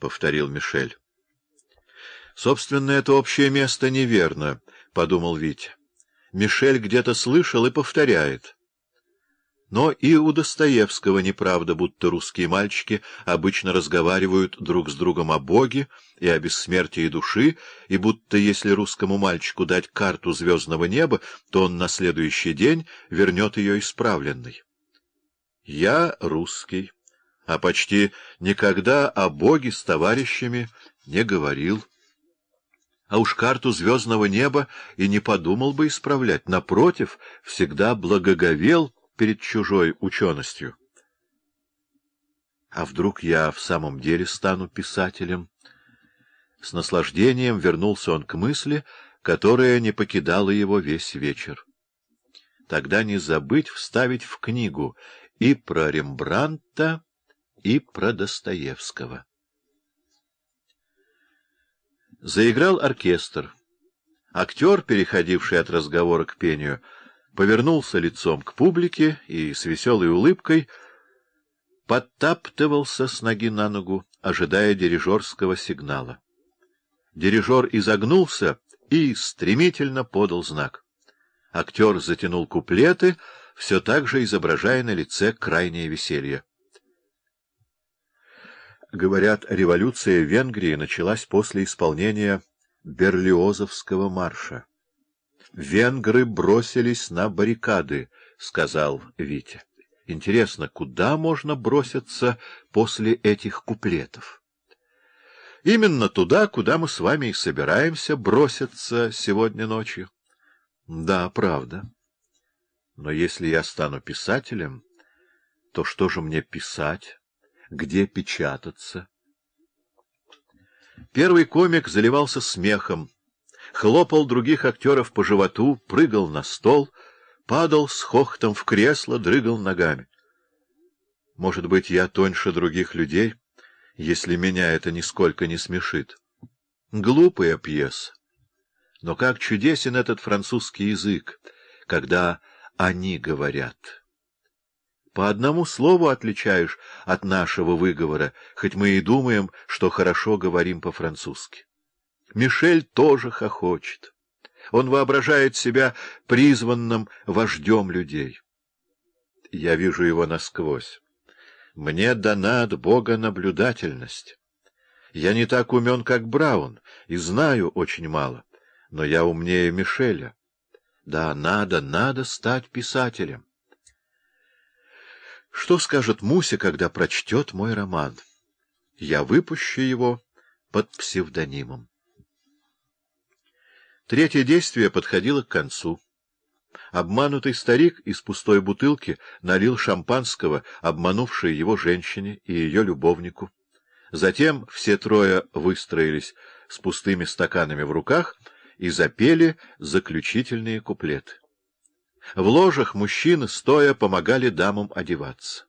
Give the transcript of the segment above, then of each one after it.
— повторил Мишель. «Собственно, это общее место неверно», — подумал Витя. Мишель где-то слышал и повторяет. Но и у Достоевского неправда, будто русские мальчики обычно разговаривают друг с другом о Боге и о бессмертии души, и будто если русскому мальчику дать карту звездного неба, то он на следующий день вернет ее исправленной. «Я русский» а почти никогда о Боге с товарищами не говорил. А уж карту звездного неба и не подумал бы исправлять. Напротив, всегда благоговел перед чужой ученостью. А вдруг я в самом деле стану писателем? С наслаждением вернулся он к мысли, которая не покидала его весь вечер. Тогда не забыть вставить в книгу и про Рембрандта, и про Достоевского. Заиграл оркестр. Актер, переходивший от разговора к пению, повернулся лицом к публике и с веселой улыбкой подтаптывался с ноги на ногу, ожидая дирижерского сигнала. Дирижер изогнулся и стремительно подал знак. Актер затянул куплеты, все так же изображая на лице крайнее веселье. Говорят, революция в Венгрии началась после исполнения Берлиозовского марша. «Венгры бросились на баррикады», — сказал Витя. «Интересно, куда можно броситься после этих куплетов?» «Именно туда, куда мы с вами и собираемся броситься сегодня ночью». «Да, правда. Но если я стану писателем, то что же мне писать?» Где печататься. Первый комик заливался смехом, хлопал других актеров по животу, прыгал на стол, падал с хохотом в кресло, дрыгал ногами. Может быть, я тоньше других людей, если меня это нисколько не смешит. Глупая пьеса. Но как чудесен этот французский язык, когда они говорят. По одному слову отличаешь от нашего выговора, хоть мы и думаем, что хорошо говорим по-французски. Мишель тоже хохочет. Он воображает себя призванным вождем людей. Я вижу его насквозь. Мне дана от Бога наблюдательность. Я не так умен, как Браун, и знаю очень мало, но я умнее Мишеля. Да, надо, надо стать писателем. Что скажет Муся, когда прочтет мой роман? Я выпущу его под псевдонимом. Третье действие подходило к концу. Обманутый старик из пустой бутылки налил шампанского, обманувшей его женщине и ее любовнику. Затем все трое выстроились с пустыми стаканами в руках и запели заключительные куплеты. В ложах мужчины, стоя, помогали дамам одеваться.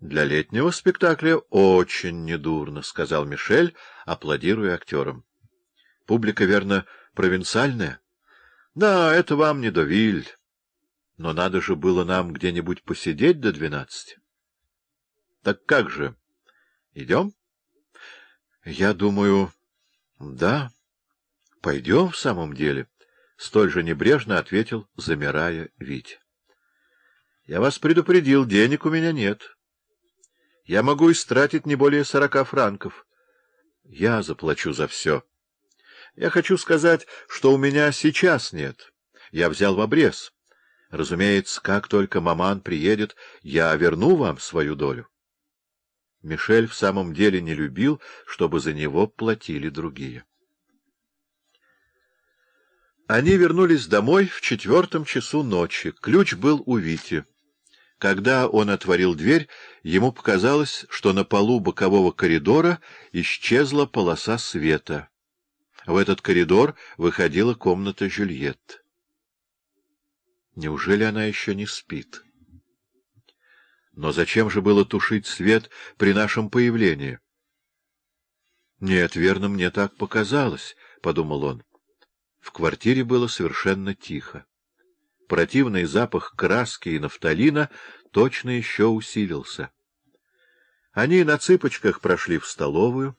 «Для летнего спектакля очень недурно», — сказал Мишель, аплодируя актерам. «Публика, верно, провинциальная?» «Да, это вам не Довиль. Но надо же было нам где-нибудь посидеть до двенадцати». «Так как же? Идем?» «Я думаю, да, пойдем в самом деле». — столь же небрежно ответил, замирая Витя. — Я вас предупредил, денег у меня нет. Я могу истратить не более сорока франков. Я заплачу за все. Я хочу сказать, что у меня сейчас нет. Я взял в обрез. Разумеется, как только маман приедет, я верну вам свою долю. Мишель в самом деле не любил, чтобы за него платили другие. Они вернулись домой в четвертом часу ночи. Ключ был у Вити. Когда он отворил дверь, ему показалось, что на полу бокового коридора исчезла полоса света. В этот коридор выходила комната Жюльетт. Неужели она еще не спит? Но зачем же было тушить свет при нашем появлении? — Нет, верно, мне так показалось, — подумал он. В квартире было совершенно тихо. Противный запах краски и нафталина точно еще усилился. Они на цыпочках прошли в столовую,